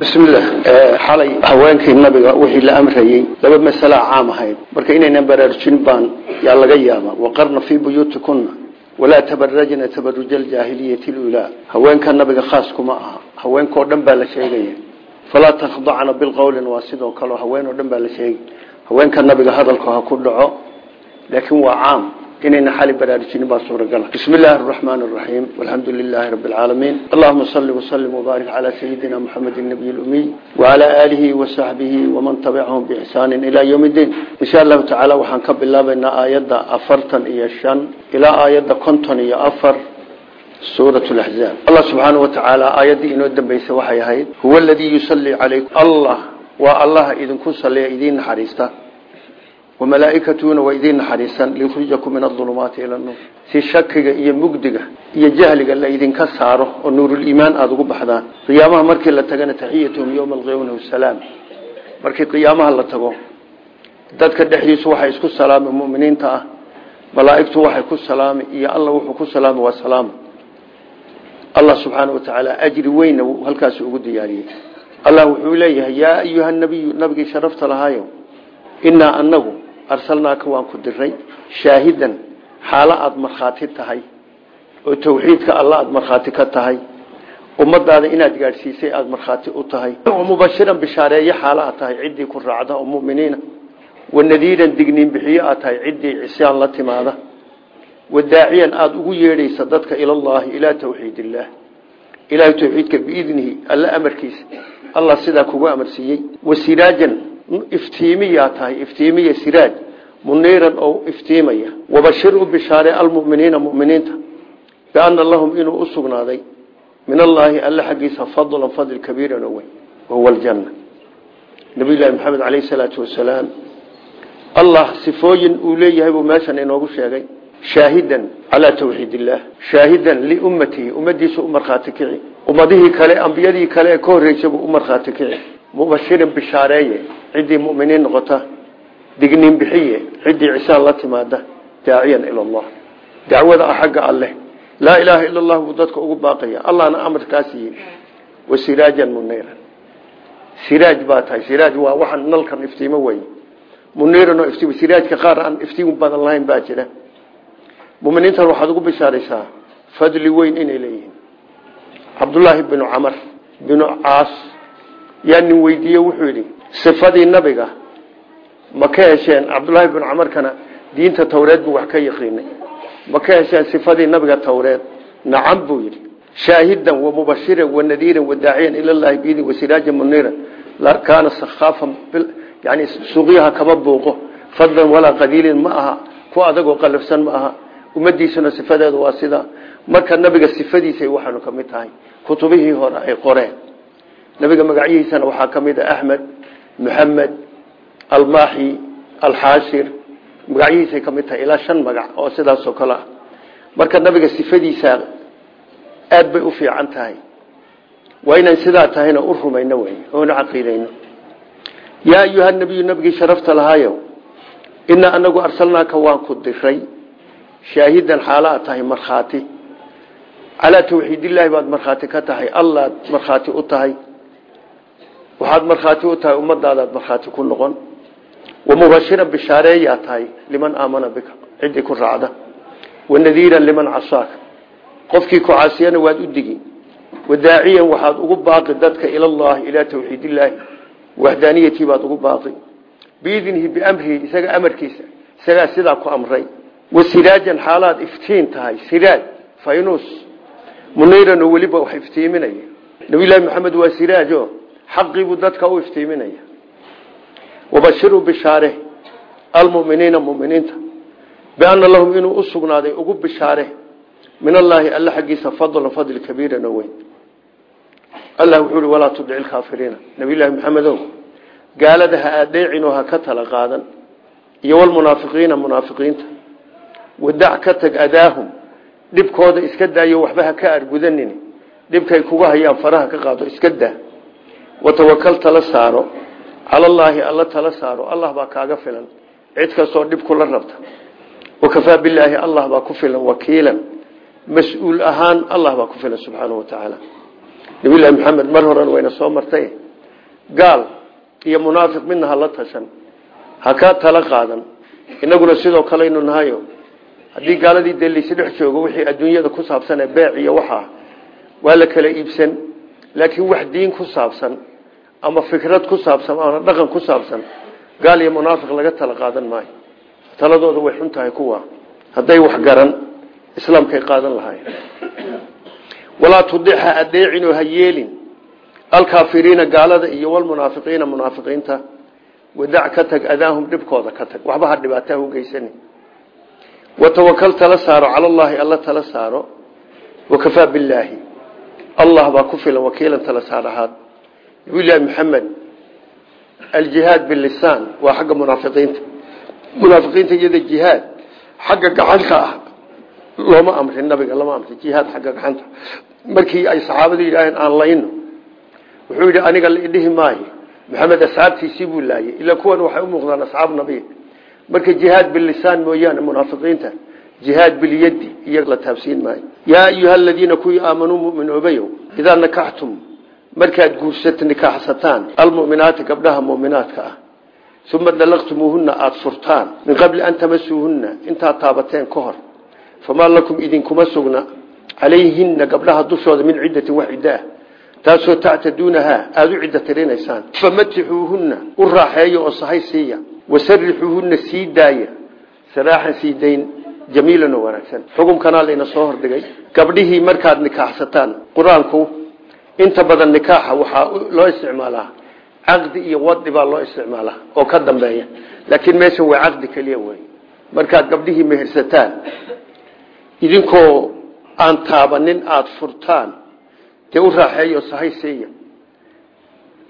bismillah. Xalay haweenkii nabiga wixii la amrayey laba masala caam ahayd. Marka inaynan baraarujin baan yaa laga yaaba waqarna fii buyuutikuna walaa tabarajna tabaruja aljaahiliyati lulaa haweenka nabiga khaas kuma aha. Haweenkao dhan baa la sheegaya. Falaa takhdacna bilqowlin waa sidoo kaleo haween oo dhan baa la sheegay. Ku dhaco laakiin waa inayna xali baraarujinin baa suuragala bismi illaahi araxmaan araxiim walxamdu lilaahi rabbi alcaalamiin allahuma salli wasalim wabaarik calaa sayidina muxamed nabiy lumiy wacalaa aalihi wasaxbihi waman tabicahum biixsaanin ilaa yowm iddiin insha allahu tacaala waxaan ka bilaabaynaa aayadda afartan iyo shan ilaa aayadda konton iyo afar suurat laxzaab allah subxaana wa tacaala aayaddii inoo dambeysay waxay ahayd huwa aladii yusallii calaykum. Allah waa allaha idinku salliya idiin naxariista وملائكتuna waa idin naxariisan liykhrijakum min aظulumaati ilى nuur si shakiga iyo mugdiga iyo jahliga la idinka saaro oo nuuruliimaan aada ugu baxdaan qiyaamaha markii la tagana taxiyatuhum ywma alqiyamah salaam markii qiyaamaha la tago dadka dhexdiisu waxay isku salaami muminiinta ah malaaigtu waxay ku salaami iyo alla wuxuu ku salaami waa salaam allah subxaana wa tacaala ajri weyna halkaas ugu diyaariyey allah wuxuu leeyahay yaa ayuha nabiyu nabigii sharafta lahaayo inaa anagu arsalnaaka waan ku diray shaahidan xaalo aada markhaati tahay. Oo tawxiidka alla aada markhaati ka tahay. Ummadaada inaad gaadhsiisay aada markhaati u tahay. Mubashiran bishaareeye xaalo aad tahay. Ciddii ku raacda oo muminiina. Wanadiiran digniin bixiyo aad tahay. Ciddii cisyaan la timaada. Wadaaciyan aada ugu yeedhaysa dadka ilallaahi ilaa tawxiid illaah ilahay tawxiidka biidnihi alla amarkiisa allah sidaa kugu amarsiiyey. Wasiraajan iftiimiyaa tahay iftiimiya siraaj muniiran oo iftiimaya. Wabashir bishaare almuminiina muminiinta biana lahum inuu u min allaahi alle xaggiisa fadlan fadl kabiiran oo weyn wahuwa aljanna. Nabiyullaahi maxamed caleyhi salaatu wasalaam allah sifooyin uu leeyahay buu meeshan inoogu sheegay. Shaahidan calaa tawxiid shaahidan liummatihi ummadiisu u markhaati kici. Ummadihii kale ambiyadii kale ee ka horreysay buu u markhaati mubashirin bishaareeye ciddii muminiin noqota digniin bixiye ciddii cisaan la timaada daaciyan ila allah. Dacwada ah xagga alleh. Laa ilaaha ila allah buu dadka ugu baaqaya. Allahna amarkaasiiye wa siraajan muniiran siraaj baa tahay. Siraaj waa waxaan nalkan iftiimo wey muniiran oo iftiimo siraajka qaar aan iftiim badan lahayn baa jira. Muminiintan waxaad ugu bishaaraysaa fadli weyn inay leeyihiin. Cabdullaahi binu camar binu caas yaa nin weydiiye wuxuu yidhi sifadii nabiga ma ka hesheen cabdullaahi binu camarkana diinta tawreed buu wax ka yaqiinay. Ma ka hesheen sifadii nabiga tawreed? Nacam buu yidhi shaahidan wa mubashiran wa nadiiran wa daaciyan ilallaahi biidin wa siraajan muniiran. Kaana sakhaafan yani suuqyaha kama buuqo. Fadlan walaa qadiilin ma ku adagoo qalafsan ma aha. Ummadiisuna sifadeedu waa sida. Marka nabiga sifadiisay waxaanu ka tahay kutubihii hore ay qoreen nabiga magacyihiisana waxaa ka mid a axmed muxamed almaaxi alxaashir magacyihiisay ka mid tahay ilaa shan magac oo sidaasoo kale ah. Marka nabiga sifadiisa aad bay u fiican tahay. Waa inaan sidaa tahayna u rumayno wey oona caqiidayno. Yaa ayuha nabiyu nabigii sharafta lahaayo inaa anagu arsalnaaka waan ku diray shaahidan xaalaad tahay markhaati. Calaa tawxiidillaahi baad markhaati ka tahay allaad markhaati u tahay waxaad markhaati u tahay ummadaadaad markhaati ku noqon wamubashiran bishaareeyaa tahay liman aamana bika ciddii ku raacda wanadiiran liman casaaka qofkii ku caasiyana waad u digi wadaaciyan waxaad ugu baaqi dadka ilallahi ilaa tawxiidillaahi waxdaaniyatii baad ugu baaqi biidnihi biamrihi isaga amarkiisa isagaa sidaa ku amray wasiraajan xaalaad iftiin tahay siraaj faynus muniiran oo weliba wax iftiiminaya nabiyullaahi maxamed waa siraajo xaqiibuu dadka u iftiiminaya. Wabashiruu bishaare almuminiina muminiinta biana lahum inuu u sugnaaday ugu bishaare min allaahi alla xaggiisa fadlan fadl kabiiran oo weyn allah wuxuu ihi walaa tudci lkaafiriina nabiyullaahi maxamedow gaalada ha adeecinoo ha ka tala qaadan iyo walmunaafiqiina munaafiqiinta. Wadac ka tag adaahum dhibkooda iska daayo waxba ha ka watawakal tala saaro. Calallaahi alla tala saaro. Allah baa kaaga filan. Cid kastoo dhib kula rabta. Wakafaa bilaahi allah baa ku filan. Wakiilan. Mas'uul ahaan allah baa ku filan subxaanahu watacaala nabiyullaahi maxamed mar horan wayna soo martay. Gaal iyo munaafiq midna hala tashan. Ha ka tala qaadan. Inaguna sidoo kaleynu nahayo haddii gaaladii dee joogo wixii adduunyada ku saabsan ee beec iyo waxaa waa la kala iibsan laakiin wax diin ku saabsan ama fikrad ku saabsan ama dhaqan ku saabsan gaal iyo munaafiq laga tala qaadan maayo. Taladooda way xun tahay kuwa. Hadday wax garan islaamkay qaadan lahayn walaa tudixa adeecinoo ha yeelin. Alkaafiriina gaalada iyo walmunaafiqiina munaafiqiinta wadac ka tag adaahum dhibkooda ka tag. Waxba ha dhibaataa u geysani watawakal tala saaro cala allaahi alla tala saaro. Wakafaa billaahi allah baa ku filan wakiilan tala saarahaad nabiyullaahi maxamed aljihaad bilisaan waa xagga munaafiqiinta. Munaafiqiinta iyada jihaad xagga gacanta ah looma amrin nabiga lama amrin jihaad xagga gacanta. Markii ay saxaabadu yidhaaheen aan layno. Wuxuu yidhi aniga la idhihi maayo. Maxamed asxaabtiisii buu laayay ilaa kuwan waxay u muuqdaan asxaab nabiy. Marka jihaad bilisaan mooyaane munaafiqiinta jihaad bilyadi iyaga la taabsiin maayo. Yaa ayuha aladiina kuwii aamanuu muminoobayow idaa nakaxtum markaad guursat nikaaxsataan almuminaati gabdhaha muminaadka ah uma dalaqtumuuhuna aada furtaan min qabli an tamasuuhunna intaad taabateen ka hor famaa lakum idinkuma sugna calayhina gabdhaha dushooda min ciddatin wax ciddaah taasoo tactaduunahaa aada u ciddo tirinaysaan. Famatixuuhunna u raaxeeya oo sahay siiya wasarixuuhunna sii daaya saraaxan sii dayn jamiilan oo wanaagsan. Xukumkanaa layna soo hordhigay gabdhihii markaad nikaaxsataan qur'aanku inta badan nikaaxa waxaa loo isticmaalaa. Caqdi iyo wadi baa loo isticmaalaa oo ka dambeeya. Laakiin meeshan waa caqdi keliya wey markaad gabdhihii mehersataan idinkoo aan taabanin aada furtaan dee u raaxeeyo sahay siiya.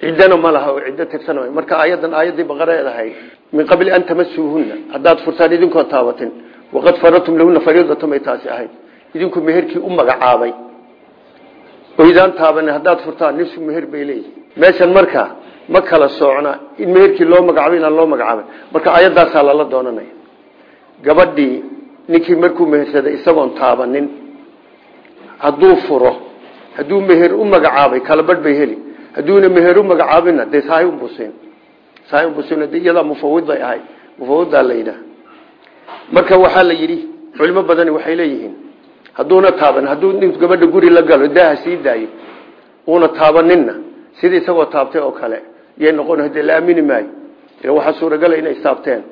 Ciddana ma laha oo ciddo tirsan marka aayadan aayaddii baqareed ahayd min qabli an tamasuuhunna haddaad furtaan idinkoo taabatin waqad faradtum lahuna fariidatan bay taasi ahayd idinku meherkii u magacaabay oydaan taabanin haddaad furtaan nisfu meher bay meeshan marka ma kala soocna in meherkii loo magacaabay loo magacaabay marka aayaddaasaa lala doonanaya gabadhii ninkii markuu mehersaday isagoon taabanin hadduu furo hadduu meher u magacaabay kala badh bay heli hadduuna meher u magacaabina dee sahay unbusin sahay unbusin de iyadaa mufawid bay ahayd mufawiddaa la marka waxaa la yidhi culimo badani waxay leeyihiin hadduuna taaban hadduu gabadha guri la galo daaha sii daayo uuna taabaninna sidii isagoo taabtay oo kale yay noqon hadee la aamini maayo waxaa suuragala inay istaabteen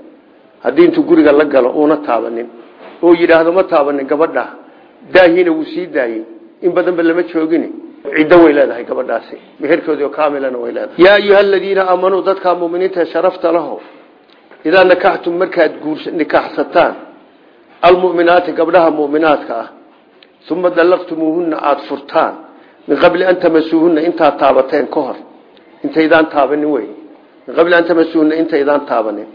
haddii intuu guriga la galo uuna taabanin. Oo yidhaahdo ma taabanin gabadha daahiina wuu sii daayey in badanba lama joogin ciddo way leedahay gabadhaasi meherkoodii oo way leedahay. Yaa ayuha aladiina aamanuu dadkaa muminiinta sharafta laho idaa nakaxtum markaad guurs nikaaxsataan almuminaati gabdhaha muminaadka ah uma dallaqtumuuhuna aada furtaan min qabli an tamasuuhuna intaad taabateen ka hor intaydaan taabanin wey min qabli an tamasuuhuna intaydaan taabanin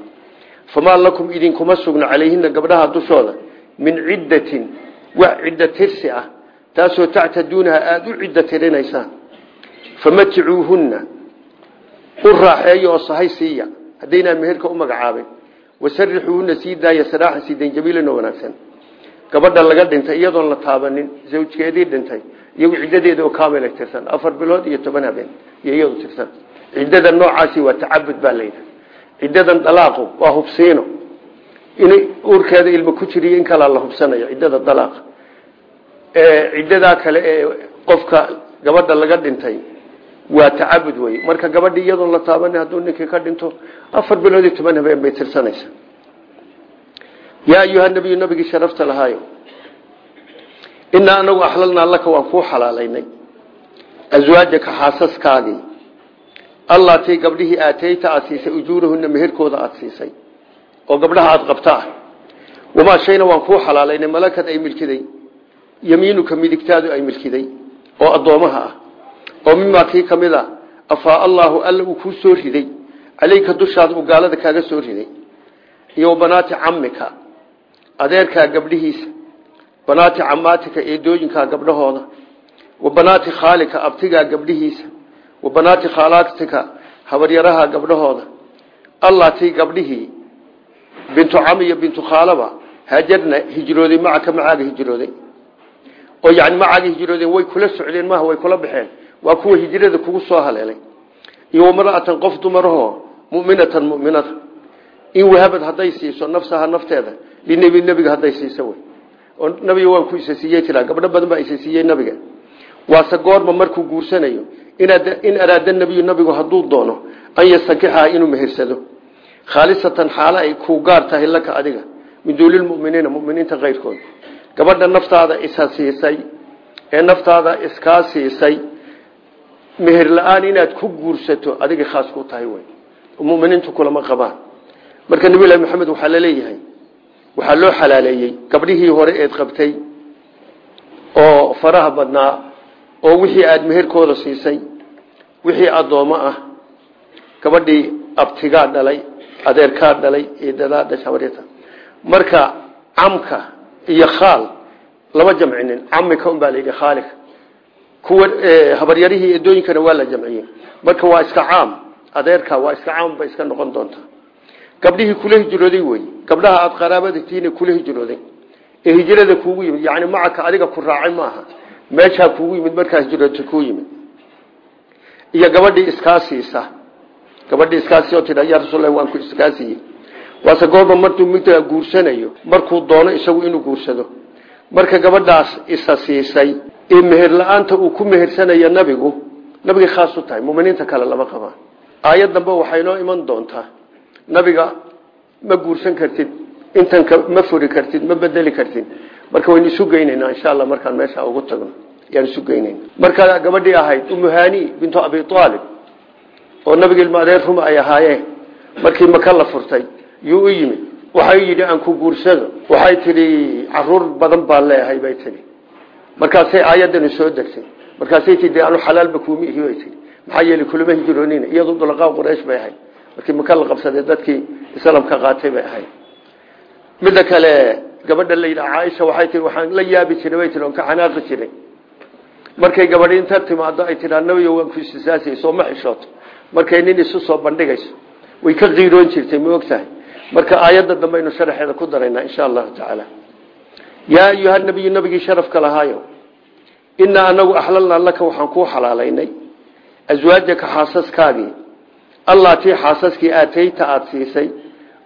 famaa lakum idinkuma sugna calayhina gabdhaha dushooda min ciddatin wax ciddo tirsi ah taasoo tactaduunaha aada u ciddo tirinaysaan famaticuuhunna u raaxeeya oo haddaynaa meherka u magacaabin wasarixuuhuna sii daaya saraaxan siidayn jabiilan oo wanaagsan. Gabadha laga dhintay iyadoon la taabanin zawjkeedii dhintay iyagu ciddadeeda oo kaamila tirsan afar bilood iyo toban habeen iyo tirsan. Ciddada noocaasi waa tacabud baa ciddadan dalaaqu waa hubsiino. In uurkeeda ilmo ku jiriyo in kalaa la hubsanayo ciddada dalaaqa ciddadaa kale ee qofka gabadha laga dhintay waa tacabud wey marka gabadhii iyadoon la taaban hadduu ninkii ka dhinto afar bilood iyo toban habeen bay tirsanaysa. Yaa ayuha nabiyu nabigii sharafta lahaayo inaa anagu axlalnaa laka waan kuu xalaalaynay. Aswaajaka xaasaskaagii allatii gabdhihii aateyta aada siisay ujuurahuna meherkooda aada siisay. Oo gabdhaha aada qabtaa. Wamaa shayna waan kuu xalaalaynay. Malakad ay milkiday. Yamiinuka midigtaadu ay milkiday. Oo addoomaha ah oo mimaa kii ka mid a afaa allaahu alla uu kuu soo riday? Caleyka dushaada uu gaalada kaaga soo riday? Iyo banaati camika adeerkaa gabdhihiisa banaati camaatika eedooyinkaa gabdhahooda wa banaati khaalika abtigaa gabdhihiisa wa banaati khaalaatika habaryaraha gabdhahooda. Allatii gabdhihii bintu cami iyo bintu khaalaba haajarna hijrooday macaka macaaga hijrooday. Oo yani macaaga hijroodeen way kula socdeen maaha way kula baxeen waa kuwa hijrada kugu soo haleelay. Iyo wamra'atan qof dumarahoo muminatan muminada in wahabad hadday siiso nafsaha nafteeda linebi nebiga hadday siiso wey oo nabiga waan ku isasiiyey tiraa gabdho badan baa isasiiyey nabiga waase goorma markuu guursanayo in araada nebiyu nabigu hadduu doono an yastankixaha inuu mehersado. Khaalisatan xaalo ay kuu gaar tahay laka adiga min duulilmuminiina muminiinta keyrkooda gabadha naftaada isa siisay ee naftaada iskaa meher la'aan inaad ku guursato adiga khaas ku tahay wey muminiintu kulama qabaan marka nabilahi maxamed waxaa la leeyahay waxaa loo xalaaleeyey gabdhihii hore eed qabtay oo faraha badnaa oo wixii aada meherkooda siisay wixii addoommo ah gabadhii abtigaa dhalay adeerkaa dhalay eedadaa dhashabaryata marka camka iyo khaal lama jamcinin camika un baa layidhi khaalika kuwa habaryarihii eedooyinkana waa la jamciyey. Marka waa iska caam. Adeerka waa iska caam bay iska noqon doontaa. Gabdhihii kula hijrooday wey. Gabdhaha aada qaraabadatiina kula hijrooday. Ee hijrada kuugu yimid yani macaka adiga ku raacay maaha. Meeshaa kuugu yimid markaa hijroota kuu yimid. Iyo gabadhii iskaa siisa. Gabadhii iskaasi oo tidha yaa rasuullahi waan ku iskaasiiye waase goorba markuu midda guursanayo markuu doono isagu inuu guursado. Marka gabadhaas isa siisay ee meher la'aanta uu ku mehersanayo nabigu nabigay khaas u tahay muminiinta kale lama qabaan aayad dambe waxay noo iman doontaa nabiga ma guursan kartid intan ma furi kartid ma bedeli kartid. Marka waynu isu geynaynaa insha alla markaan meesha ugu tagno yaan isu geynayna markaa gabadhii ahayd umuhani bintu abi aalib oo nabiga ilma adeer ay ahaayeen markii maka la furtay yuu u yimid waxay yidhi aan ku guursado. Waxay tidhi carruur badan baan leeyahay bay tihi markaasay aayadani soo degtay. Markaasay tii anu xalaalba kuuma ihi bay tii maxaa yeelay kulama hijroonina iyadu dulaqaa quraysh bay ahayd. Markii maka la qabsaday dadkii islaamka qaatay bay ahayd. Midda kale gabadha la yidhaha caaisha waxay tii waxaan la yaabi jiray bay tii ka xanaaqi jiray. Markay gabadhi timaado ay tidhaa nabiyo waan ku istisaasay soo ma xishooto markay nin isu soo bandhigayso way ka qiiroon jirtay ma marka aayadda dambe aynu sharaxeeda ku daraynaa insha allahu tacaala. Yaa ayuha nabiyu nabigii sharafka lahaayo inaa anagu axlalnaa laka waxaan kuu xalaalaynay. Aswaajaka xaasaskaagii. Allatii xaasaskii aatayta aada siisay.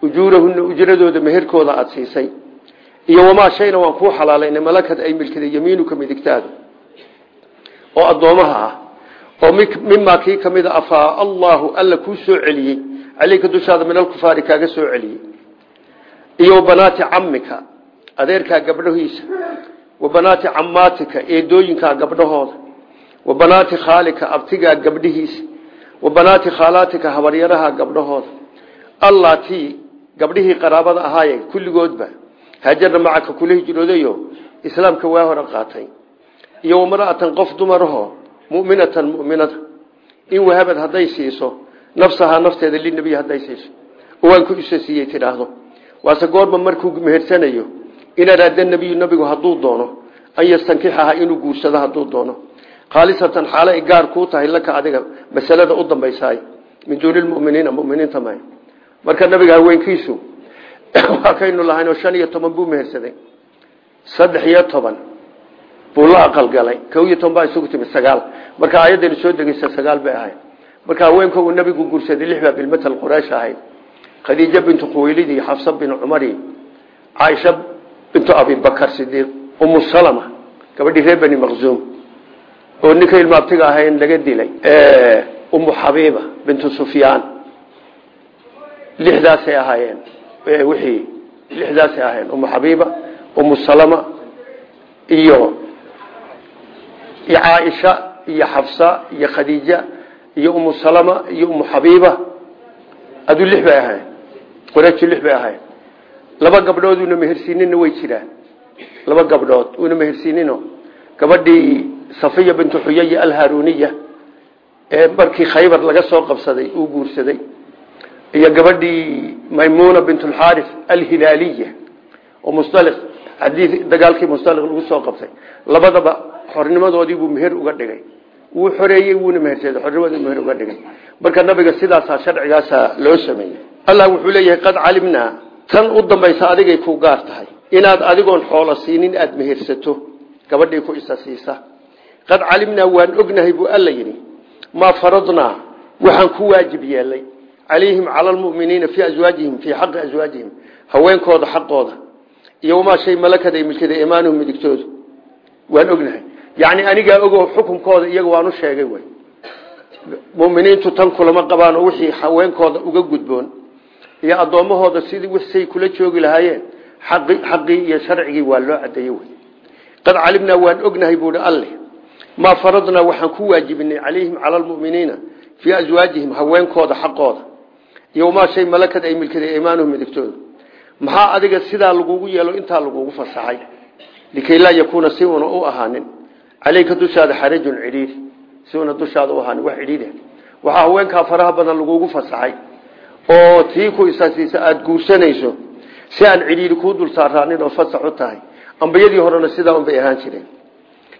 Ujuurahunna ujradooda meherkooda aada siisay. Iyo wamaa shayna waan kuu xalaalaynay malakad ay milkida yamiinuka midigtaada oo addoomaha ah. Oo mimaa kii ka mida afaa allahu alla kuu soo celiyey. Caleyka dushaada min alkufaari kaaga soo celiyey. Iyo wabanaati camika adeerkaa gabdhahiisa wa banaati camaatika eedooyinkaa gabdhahooda. Wa banaati khaalika abtigaa gabdhihiisa. Wa banaati khaalaatika habaryaraha gabdhahooda. Allatii gabdhihii qaraabada ahaaye kulligoodba haajarna macaka kula hijroodayo islaamka waa hore qaatay. Iyo wamra'atan qof dumarahoo muminatan muminada. In wahabad hadday siiso nafsahaa nafteeda linabiy hadday siiso. Oo waan ku isa siiyey tidhaahdo. Waase goorma markuu mehersanayo in araada nebiyu nabigu hadduu doono an yastankixaha inuu guursado hadduu doono. Khaalisatan xaale ay gaar kuu tahay laka adiga masalada u dambaysaay. Min duuni lmuminiina muminiinta may marka nabiga haweenkiisu waa kaynu lahayn oo shan iyo toban buu mehersaday. Saddex iyo toban buu la aqalgalay ko iyo toban baa isugu timid sagaal. Marka aayadani soo degeysa sagaal bay ahayd. Marka haweenka uu nabigu guursaday lix baa bilmatal quraysh ahayd. Khadiija bintu quwaylid iyo xafsa bintu abibakar sidiiq umu salama gabadhii reer bani maqzuum oo ninka ilmaabtiga ahayn laga dilay umu xabiiba bintu sufyaan. Lixdaasay ahaayeen wixii lixdaasay ahaayeen umu xabiiba umu salama iyo iyo caaisha iyo xafsa iyo khadiija iyo umu salama iyo umu xabiiba aduu lix bay ahayn qoraaji lix bay ahayn laba gabdhood una mehersiinina way jiraan. Laba gabdhood una mehersiinino gabadhii safiya bintu xuyaya alharuniya ee markii khaybar laga soo qabsaday uu guursaday. Iyo gabadhii maymuna bint alxaaris alhilaaliya oo musdaliq haddii dagaalkii musdaliq lagu soo qabtay. Labadaba xornimadoodii buu meher uga dhigay. Wuu xoreeyey wuuna mehersaday xornimadii meher uga dhigay. Marka nabiga sidaasaa sharcigaasaa loo sameeyey. Allah wuxuu leeyahay qad calimnaa tan u dambaysa adigay ku gaar tahay. Inaad adigoon xoolo siinin aada mehersato gabadhii ku isa siisa. Qad calimnaa waan ognahay buu alla yidhi maa faradnaa waxaan ku waajib yeelay calayhim cala lmuminiina fii aswaajihim fii xaqi aswaajihim haweenkooda xaqooda iyo wamaa shay malakada ay milkada imaanuhum waan ognahay. Yacni anigaa ogo xukunkooda iyaga waanu sheegay wy muminiintu tan kulama qabaan oo wixii haweenkooda uga gudboon iyo addoommahooda sidii wsay kula joogi lahaayeen xaqii iyo sharcigii waa loo cadeeyey wy qad calimnaa waan ognahay buuhi alle maa faradnaa waxaan ku waajibinay calayhim cala lmuminiina fii aswaajihim haweenkooda xaqooda. Iyo wamaa shay malakad ay milkada imaanuhum midigtooda maxaa adiga sidaa lagugu yeelo intaa lagugu fasaxay? Likay laa yakuuna si una u ahaanin. Caleyka dushaada xarajun cidhiiri si una dushaada u ahaanin wax cidhiiri waxaa haweenkaa faraha badan lagugu fasaxay oo tii ku isaasiisa aada guursanayso si aan cidhiiri kuu dul saaraanin oo fasax u tahay ambiyadii horena sidaa un bay ahaan jireen.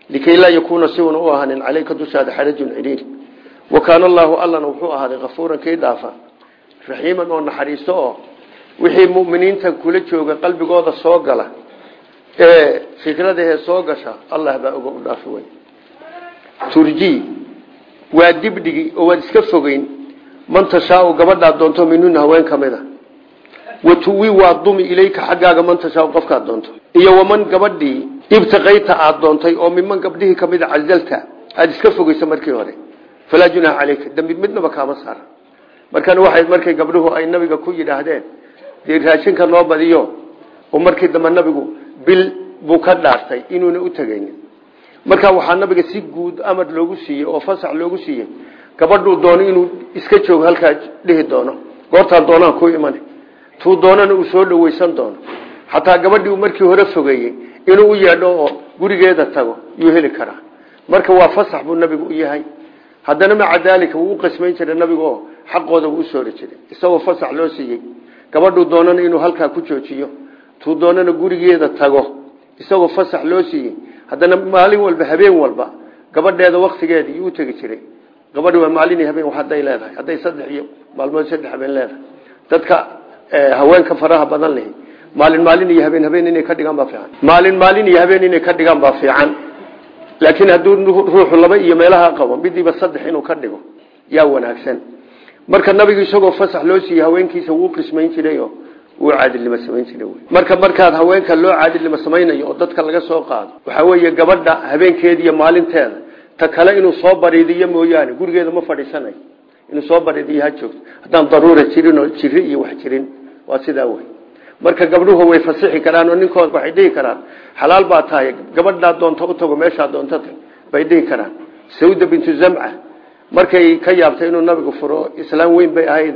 Likay laa yakuuna si una u ahaanin caleyka dushaada xarajun cidhiiri wa kaana allaahu allana wuxuu ahaaday kafuuran kii dhaafa raxiiman oo naxariisto oo wixii muminiinta kula jooga qalbigooda soo gala ee fikradahee soo gasha allah baa oga u dhaafi wey turji waa dibdhigi oo waad iska fogeyn man tashaau gabadhaad doonto minuna haween ka mid a watuwi waa dumi ilayka xaggaaga man tashaau qofkaad doonto. Iyo waman gabadhii ibtaqayta aad doontay oo miman gabdhihii ka mid a cazalta aada iska fogeyso markii hore falaa junaaha caleyka dambi midnaba kaama saara. Markan waxay markay gabdhuhu ay nabiga ku yidhaahdeen dee raashinka noo badiyo oo markii dambe nabigu bil buu ka dhaartay inuuna u tegaynin markaa waxaa nabiga si guud amar loogu siiyey oo fasax loogu siiyey gabadhuu doono inuu iska joogo halkaa dhihi doono. Goortaan doonaan ku iman tuu doonana uu soo dhaweysan doono. Xataa gabadhii markii hore fogeeyey inuu u yeedho oo gurigeeda tago yuu heli karaa. Marka waa fasax buu nabigu u yahay. Haddana maca daalika wuu u qismayn jiray nabigu oo xaqooda wuu u soo ri jiray isagoo fasax loo siiyey. Gabadhuu doonana inuu halkaa ku joojiyo. Tuu doonana gurigeeda tago. Isagoo fasax loo siiyey. Haddana maalin walba habeen walba gabadheeda waktigeeda yuu utegi jiray gabadhi waa maalin habeen haday leedahay. Hadday saddex iyo maalmood saddex habeen leedahay. Dadka haweenka faraha badan leh maalin maalin iyo habeen habeen inay ka dhigaan baa fiican. Maalin maalin iyo habeen inay ka dhigaan baa fiican. Laakiin hadduu ruuxu laba iyo meelaha qabo midiiba saddex inuu ka dhigo yaa wanaagsan. Marka nabigu isagoo fasax loo siiyey haweenkiisa wuu qismayn jirayo wuu caadilnimo samayn jiray marka markaad haweenka loo caadilnimo samaynayo oo dadka laga soo qaado waxaa weeye gabadha habeenkeeda iyo maalinteeda ta kale inuu soo bariidiyo mooyaane gurigeeda ma fadhiisanayo inuu soo bariidiyo ha joogto. Haddaan daruura jirin oo jiri iyo wax jirin waa sidaa wey marka gabdhuhu way fasixi karaan oo ninkooda waxay dhihi karaan xalaal baa tahay gabadhaa doonta u tago meeshaa doonta bay dhihi karaan. Sawda bintu zamca markay ka yaabtay inuu nabigu furo islaam weyn bay ahayd.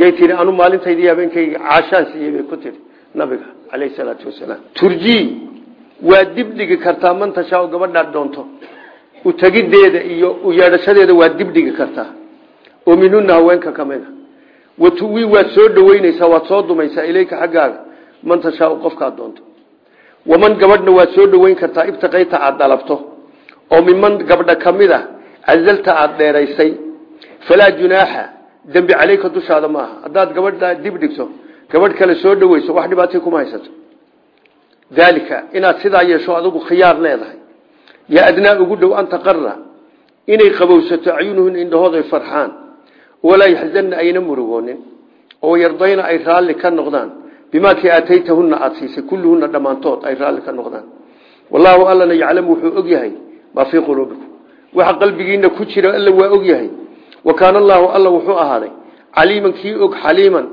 Yay tihi anu maalintaydi habeenkayga caashaan siiyey bay ku tihi nabiga caleyhi salaatu wasalaam. Turji waa dibdhigi kartaa man tashaa gabadhaad doonto utagideeda iyo u yeedhashadeeda waa dibdhigi kartaa oo minuna haweenka ka mid a watuwi waad soo dhaweyneysaa waad soo dumaysaa ilayka xaggaaga. Man tashaa qofkaad doonto. Waman gabadhna waad soo dhaweyn kartaa ibtiqayta aada dalabto oo miman gabdha ka mid a cazalta aada dheeraysay. Falaa junaaxa dembi caleyka dushaada maaha haddaad gabadha dib dhigto gabadh kale soo dhaweyso wax dhibaatay kuma haysato. Daalika inaad sidaa yeesho adigu khiyaar leedahay yaa adnaa ugu dhow an taqara inay qabowsato acyunuhun indhahooday farxaan. Walaa yaxzanna ayna murugoonin oo yardayna ay raalli ka noqdaan. Bimaa kii aataytahunna aada siisay kulluhunna dhammaantood ay raalli ka noqdaan. Wallaahu allana yaclamu wuxuu og yahay maa fii quluubikum. Waxa qalbigiina ku jira alla waa og yahay. Wa kaana allaahu alla wuxuu ahaaday caliiman kii og xaliiman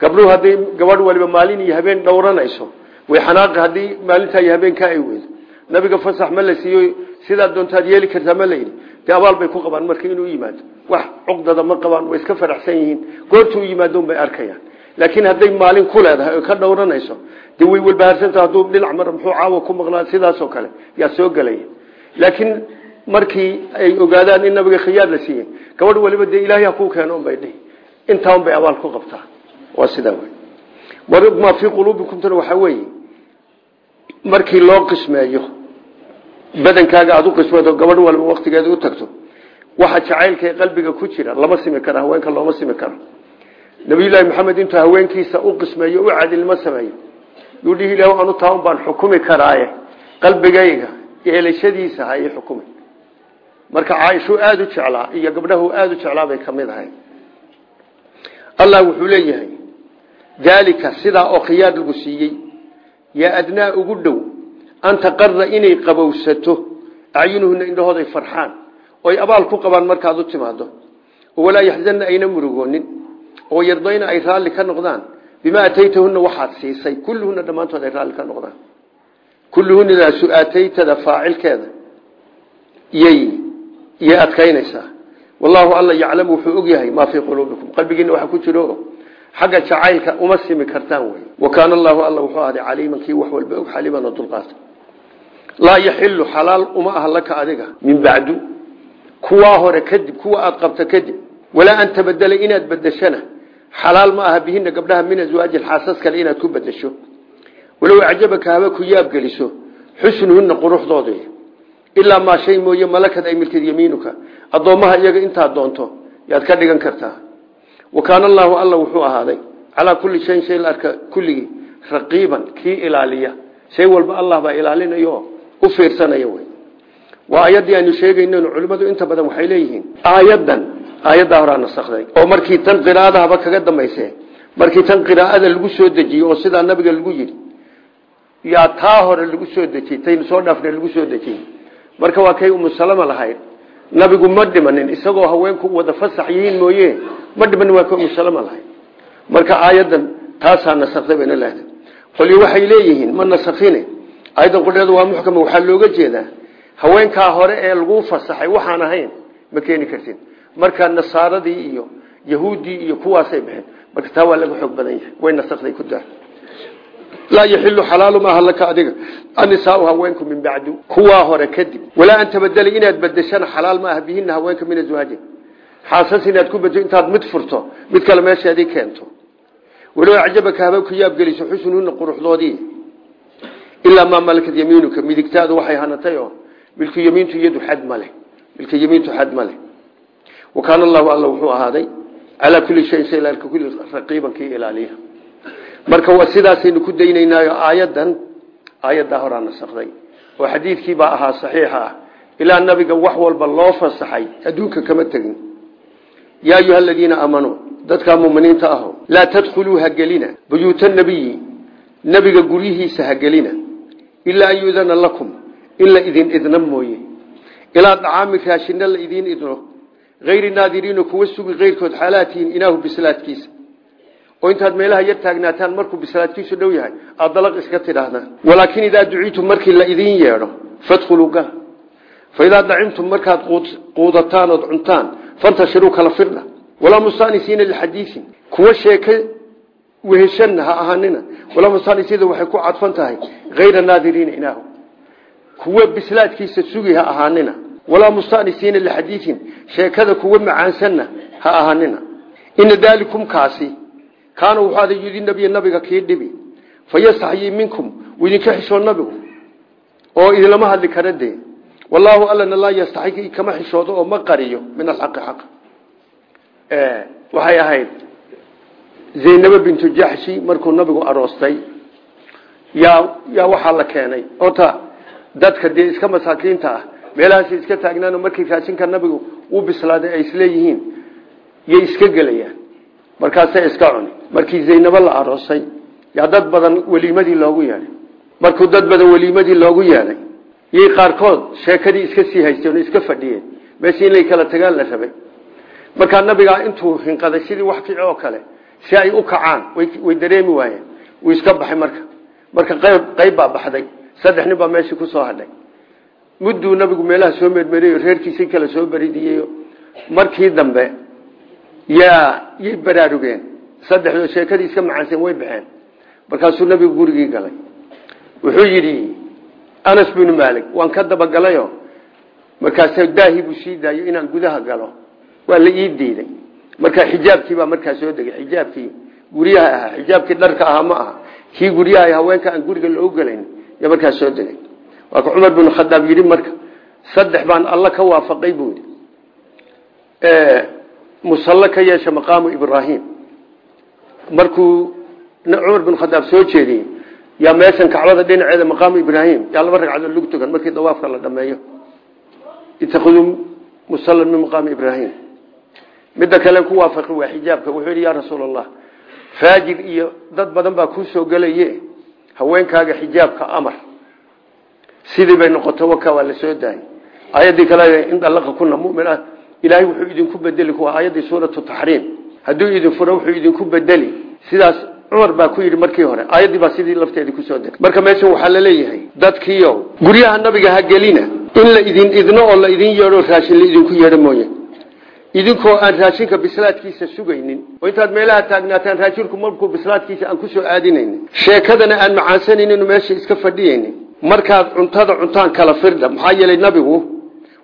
gabdhuhu hadday gabadh waliba maalin iyo habeen dhowranayso way xanaaqi haddii maalintaa iyo habeenkaa ay weydo. Nabiga fasax ma la siiyo sidaa doontaad yeeli kartaa ma layidhi dee bay ku qabaan marka inuu yimaado. Wax cuqdada ma qabaan way iska faraxsan yihiin. Goortuu yimaadon bay arkayaan. Laakiin hadday maalin ku leedahay ka dhowranayso dee way walbahaarsanta hadduu dhinac mar muxuu caawa ku maqnaa sidaasoo kale. Yaa soo gelaya laakiin markii ay ogaadaan in nabiga khiyaar la siiyey gabadh waliba dee ilaahay ha kuu keeno unbay dhihi. Intaa abaal ku qabtaa waa sidaa wey maa fii quluubikumtuna waxaa weeye markii loo qismeeyo badankaaga aada u qismeedo gabadh walba waxa jacaylka ee qalbiga ku jira lama simi karo haweenka looma simi karo. Nabiyullaahi maxamed intuu haweenkiisa u qismeeyo u cadilnimo sameeyo. Yuu dhihi anu taa un baan xukumi karaaye qalbigayga yeelashadiisa ha ii xukumin marka caaishuu aada u jeclaa iyo gabdhahu aada u jeclaa bay ka mid allah wuxuu leeyahay daalika sidaa oo khiyaar lagu siiyey. Yaa adnaa ugu dhow an taqara inay qabowsato acyunuhuna indhahooday farxaan. Oy abaal ku qabaan markaad u timaado walaa yaxzanna ayna murugoonin. Oo yardayna ay raalli ka noqdaan. Bimaa ataytahuna waxaad siisay. Kulluhuna dhammaantood ay raalli ka noqdaan. Kulluhunadaasu aataytada faacilkeeda yay iyay adkaynaysaa. Wallaahu alla yaclamu wuxuu og yahay maa fii quluubikum. Qalbigiina waxa xagga jacaylka uma simi kartaan wey. Wa kaana allaahu alla wuxuu ahday caliiman kii wax walba og xaliiman oo dulqaata laa yaxilu xalaal uma aha laka adiga min bacdu. Kuwaa hore kadib kuwa aad qabta kadib. Walaa an tabadela inaad bedeshana xalaal ma aha bihina gabdhaha min aswaajin xaasas kale inaad ku bedesho walow acjabaka haba ku yaabgeliso xusnuhuna quruxdooda ilaa maa shay mooye malakad ay milkid yamiinuka. Iyaga intaad doonto yaad ka dhigan kartaa wa kaana allaahu alla wuxuu ahaaday calaa kulli shayin shay la arka kulligii raqiiban kii ilaaliya. Shay walba allah baa ilaalinayo u fiirsanaya wey waa aayaddii aynu sheegayno culimmadu inta badan waxay leeyihiin aayaddan aayaddaa horaa nasakday oo markii tan qiraa'adahaba kaga dambayse markii tan qiraa'ada lagu soo dejiyey oo sidaa nabiga lagu yidhi yaa taa hore lagu soo dejiyey taynu soo dhaafna lagu soo dejiyey. Marka waa kay umusalama lahayd nabigu ma dhimanin isagoo haweenku wada fasax yihiin mooye ma dhimanin waa kay umusalama lahayd marka aayaddan taasaa nasakday bayna leedahay. Qolyo waxay leeyihiin ma nasakine aayaddan qudheedu waa muxkama waxaa looga jeedaa. Haweenkaa hore ee lagu fasaxay waxaan ahayn ma keeni kartid. Marka nasaaradii iyo yahuuddii iyo kuwaasay baxeen marka taa waa laga xoog badan yahay way nasakday ku daa laa yaxilu xalaalu maaha laka adiga. Anisaau haweenku min bacdu. Kuwaa hore kadib. Walaa an tabadela inaad bedeshana xalaal maaha bihina haweenka min aswaajin xaasas inaad ku bedo intaad mid furto mid kale meesheedii keento. Walow acjabaka haba ku yaabgeliso xusnuhuna quruxdoodii. Ilaa maa malakat yamiinuka midigtaadu waxay hanatay oo milku yamiintu iyadu xad maleh milka yamiintu xad maleh wa kaana allahu alla wuxuu ahaaday calaa kulli shayin shay laalka kulli raqiiban kii ilaaliya marka sidaasaynu ku daynaynaayo aayaddan aayaddaa horaa nasakday oo xadiidkii baa ahaa saxiixa ah. Ilaa nabiga wax walba loo fasaxay adduunka kama tegin. Yaa ayuha aladiina aamanuu dadkaa muminiinta aho laa tadkhuluu ha gelina. Buyuuta nabiyi nebiga guryihiisa ha gelina. Ilaa an lakum in la idin idna mooye. Ilaa dacaami raashina la idiin idno. Hayri naadiriina kuwa sugi keyrkood xaalaatihin inaahu bislaadkiisa oo intaad meelaha yar taagnaataan markuu bislaadkiisu dhow yahay aad dalaq iska tidhaahdaan. Walaakin idaa duciitum markii la idiin yeedho fadkhuluu gala fa idaa dacimtum markaad quudataan ood cuntaan fantashiruu kala firdha walaa mustanisiina lixadiisin kuwa sheeke weheshanna ha ahaanina walaa mustanisiida waxay ku cadfan tahay hayra naadiriina inaahu. Kuwa bislaadkiisa sugi ha ahaanina walaa mustanisiina lixadiisin sheekada kuwa macaansanna ha ahaanina. Ina daalikum kaasi kaana wuxuu aday yudi nabiya nabiga kii dhibi. Fayastaxyii minkum idinka xishoo nabigu. Oo idinlama hadli kara dee. Wallaahu allana laa yastaxyi kama xishoodo oo ma qariyo min alxaqi xaq. Waxay ahayd zaynabo bintu jaxshi markuu nabigu aroostay. Yaa yaa waxaa la keenay. Ota dadka dee masaakiinta ah iska taagnaan markii raashinka nabigu uu bislaaday ay isleeyihiin yay iska gelayaan markaasay iska cuni. Markii zaynabo la aroosay yaa dad badan weliimadii loogu yeedhay markuu dad badan weliimadii loogu yeedhay yay qaarkood sheekadii iska sii haysteen oo iska fadhiyeen. Meeshii inay kala tagaan la rabay. Markaa nabigaa intuu hinqaday sidii wax kici oo kale si ay u kacaan way dareemi waayeen. Wuu iska baxay marka. Marka qayb baa baxday. Saddex nin baa meeshii ku soo hadhay. Mudduu nabigu meelaha soo mermeriyo reerkiisii kale soo beridiyeyo markii dambe yaa yay baraarugeen. Saddexdoo sheekadii iska macaansan way baxeen. Markaasuu nabigu gurigii galay. Wuxuu yidhi anas binu maalik waan ka dabagalayo markaas daahi buu sii inaan gudaha galo. Waa la ii diiday. Markaa xijaabkii baa markaa soo degay. Xijaabkii guryaha ahaa xijaabkii dharka ahaa ma aha. Kii guryaha haweenka aan guriga loo gelayn ya markaa soo degay. Waa ka cumar binu khadaab yidhi marka saddex baan alla ka waafaqay buu yidhi musallo ka yeesha maqaamu ibraahim. Markuu cumar bin khadaab soo jeediyey yaa meeshan kacbada dhinaceeda maqaamu ibraahim yaa laba ragcadood lagu tukan markii dawaafka la dhameeyo. Itakiduu musalan min maqaami ibraahim. Midda kale ku waafaqi waa xijaabka wuxuu yidhi yaa rasuul allah faajir iyo dad badan baa kuu soo gelaye haweenkaaga xijaabka amar. Sidii bay noqoto waka waa la soo daayay aayaddii kale in dalaqa kuna mumin ah ilaahay wuxuu idinku bedeli kuwa aayaddii suuratu taxriim. Hadduu idin furo wuxuu idinku bedeli. Sidaas cumar baa ku yidhi markii hore aayaddii baa sidii lafteedii ku soo degay marka meeshan waxaa la leeyahay dadkiio guryaha nabiga ha gelina. In la idin idno oo la idin yeedho raashin la idinku yeedho mooye. Idinkoo aan raashinka bislaadkiisa sugaynin. Oo intaad meelaha taagnaataan raashinku markuu bislaadkiisa aan ku soo aadinaynin. Sheekadana aan macaansanaynin meesha iska fadhiyaynin. Markaad cuntada cuntaan kala firdha maxaa yeelay nabigu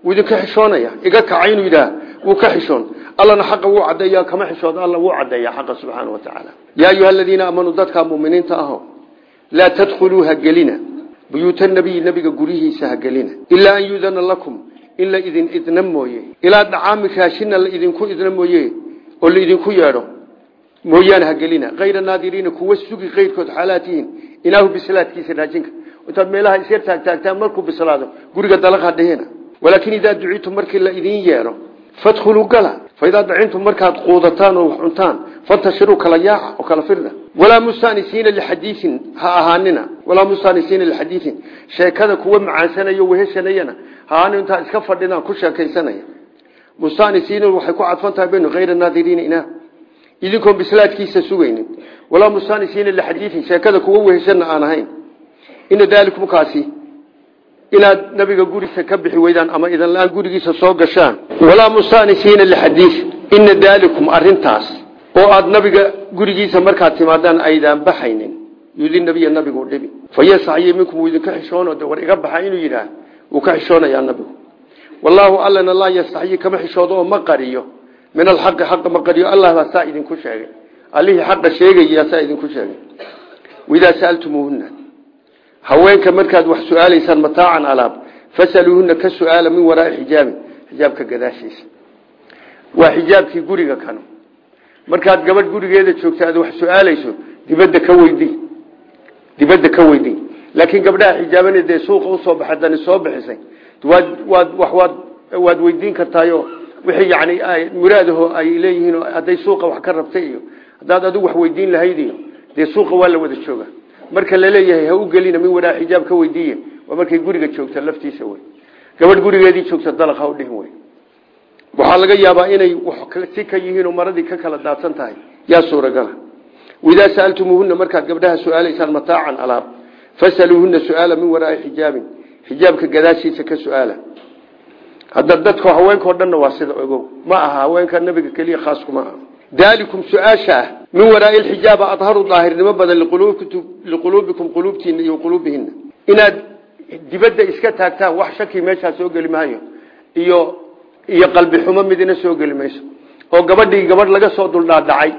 wuu idinka xishoonaya. Iga kaca inuu yidhaah wuu ka xishoon. Allana xaqa wuu cadeeya kama xishood alla wuu cadeeya xaqa subxaana wa tacaala. Yaa ayuha aladiina aamanuu dadkaa muminiinta aho laa tadkhuluu ha gelina. Buyuuta nabiyi nabiga guryihiisa ha gelina. Ilaa an yudana lakum in la idin idna mooye. Ilaa dhacaami raashina la idinku idna mooye oo la idinku yeedho mooyaane ha gelina. Kayra naadiriina kuwa sugi keyrkood xaalaatihiin inaahu bislaadkiisa raashinka intaad meelaha isyar taagtaagtaan markuu bislaado guriga dalaqha dhehina walaakin idaa duciitum markii la idin yeedho fadkhuluu gala. Faidaa dacintum markaad quudataan oo wax cuntaan fantashiruu kala yaaca oo kala firda. Walaa mustanisiina lixadiiin ha ahaanina. Walaa mustanisiina lixadiiin sheekada kuwa macaansanayo weheshanayana ha ahaani intaa iska fadhinaan ku sheekaysanaya. Mustanisiina waxay ku cadfan tahay baynu hayra naadiriina inaa. Idinkoon bislaadkiisa sugaynin. Walaa mustanisiina lixadiiin sheekada kuwa weheshana inaad nabiga gurigiisa ka bixi weydaan ama idan la'aan gurigiisa soo gashaan. Walaa mustanisiina lixadiis ina daalikum arintaas oo aad nabiga gurigiisa markaad timaadaan aydaan baxaynin yudi nabiya nabigu dhibi. Fayasaxyi minkum idinka xishoono de war iga baxa inuu yidhaah wuu ka xishoonayaa nabigu. Wallaahu allana laa yastaxyi kama xishoodo oo ma qariyo. Min alxaqi xaqa ma qariyo. Allah baa saa idinku sheegay. Allihii haweenka markaad wax su'aalaysaan mataacan alaab fasaluuhuna ka su'aala min waraai xijaabin xijaabka gadaashiisa. Waa xijaabkii guriga kano markaad gabadh gurigeeda joogta aad wax su'aalayso dibadda ka weydi dibadda ka weydi laakiin gabdhaha xijaaban dee suuqa u soo baxay dani soo bixisay waad weydiin kartaayo. Wixii yani muraadaho ay leeyihiin hadday suuqa wax ka rabtay iyo haddaad adigu wax weydiin lahayd iyo dee suuqa waa la wada jooga marka la leeyahay ha u gelina min waraa xijaab ka weydiiye waa markay guriga joogta laftiisa wey gabadh gurigeedii joogta dalaq u dhihin wey waxaa laga yaabaa inay si ka yihiinoo maradii ka kala daadsan tahay. Yaa suuragala. Waidaa saaltumuuhuna markaad gabdhaha su'aalaysaan alaab fasaluuhuna su'aala min waraai xijaabin. Xijaabka gadaashiisa ka su'aala. Hadda dadka haweenkao dhanna waa sida ogow. Ma aha haweenka nabiga keliya khaaskuma aha. Daalikum su'aasha ah min waraai lxijaaba adharu daahirnimo badan liquluubikum quluubtiina iyo quluubihina inaad dibadda iska taagtaan wax shaki meeshaa soo geli maayo iyo iyo qalbi xumo midina soo geli mayso. Oo gabadhii gabadh laga soo duldhaadhacay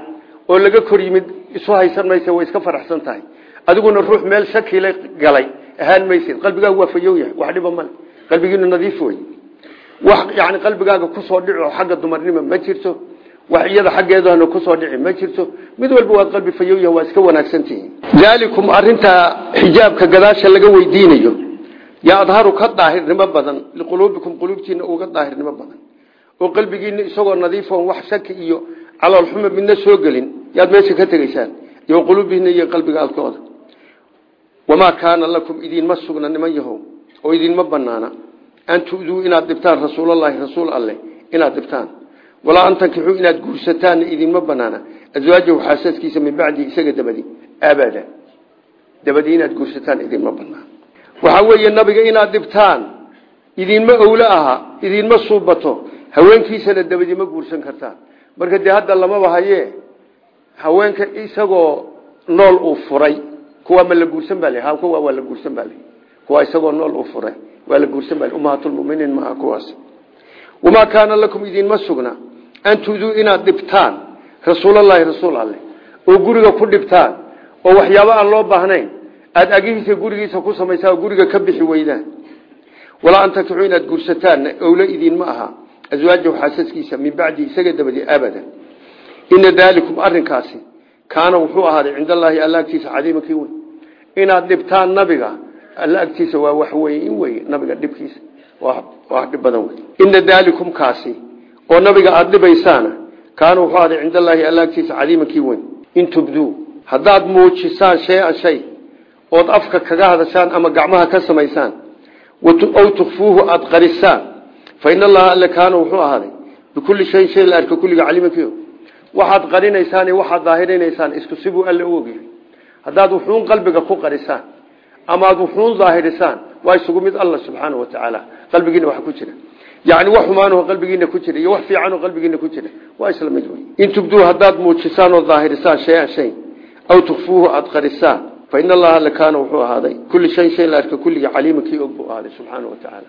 oo laga kor yimid isu haysan maysa way iska faraxsan tahay. Adiguna ruux meel shakila galay ahaan maysid. Qalbigaagu waa fayow yahay wax dhiba male qalbigiinu nadiif wey wax yani qalbigaaga ku soo dhico xagga dumarnimo ma jirto wax iyada xaggeedana ku soo dhici ma jirto. Mid walba waad qalbi fayow yahay waa iska wanaagsantihiin daalikum arintaa xijaabka gadaasha laga weydiinayo yaa adharu ka daahirnimo badan liquluubikum quluubtiina uga daahirnimo badan. Oo qalbigiina isagoo nadiifon wax shaki iyo caloolxuma midna soo gelin yaad meesha ka tegaysaan iyo quluubihina iyo qalbiga alkooda wamaa kaana lakum idinma sugna niman yahow oo idinma banaana an tuduu inaad dhibtaan rasuulalahi rasuul alleh inaad dhibtaan walaa an tankixuu inaad guursataanna idinma banaana. Aswaajahu xaasaskiisa min bacdihi isaga dabadi abada dabadi inaad guursataan idinma banaan waxaa weeye nabiga inaad dhibtaan idinma owlo aha idinma suubato haweenkiisana dabadi ma guursan kartaan. Marka dee hadda lamaba haye haweenka isagoo nool uu furay kuwa ma la guursan baa l kuwa waa la guursan baa l kuwa isagoo nool uu furay waa la guursan baa ummahaatulmuminiin maaha kuwaas. Wamaa kaana lakum idinma sugna an tuduu inaad dhibtaan. Rasuulalahi rasuul alleh oo guriga ku dhibtaan. Oo waxyaabo aan loo baahnayn. Aada agihiisa gurigiisa ku samaysaa oo guriga ka bixi weydaan. Walaa an tankixuu inaad guursataanna owlo idinma aha. Aswaajahu xaasaskiisa min bacdi isaga dabadi abadan. Ina daalikum arinkaasi kaana wuxuu ahaaday cind allaahi alla agtiisa cadiima kii weyn. Inaad dhibtaan nabiga alla agtiisa waa wax weyn wey nabiga dhibkiisa oo nabiga aada dhibaysaana kaana wuxuu aday cind allaahi alla agtiisa weyn. In tubduu haddaad muujisaan shay-an shay ood afka kaga hadashaan ama gacmaha ka samaysaan ow tukfuuhu aada qarisaan fa in allaha alle kaana wuxuu ahaaday bikulli shayin shay la arka kulliga caliimanki waxaad qarinaysaan waxaad daahirinaysaan isku sibuu alle u ogyahay haddaad wuxuun qalbiga ku qarisaan ama wuxuun daahirisaan waa isugu mid alla subxaana wa tacaala qalbigiina wax ku jira yani wax xumaanoo qalbigiina ku jira iyo wax fiicanoo qalbigiina ku jira. Waa isla mid wey in tubduu haddaad muujisaan oo daahirisaan shay-an shay aw tukfuuhu aada qarisaan fa in allaha alle kaana wuxuu ahaaday. Kulli shayin shay la arka kulliga caliiman kii og buu ahaaday subxaana wa tacaala